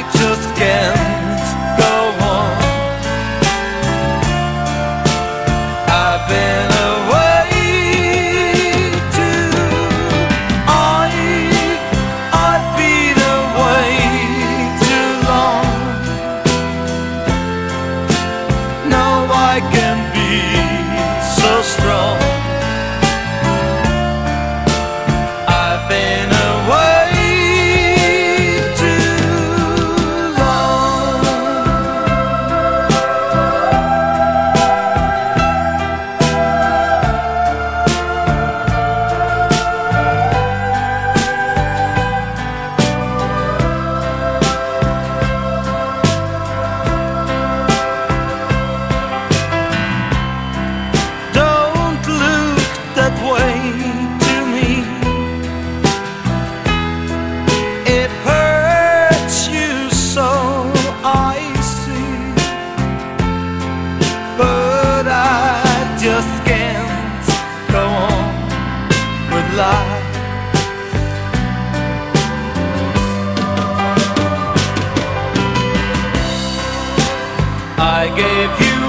I just can't go on. I've been too. I I've been too long. I can be so strong. Lie. I gave you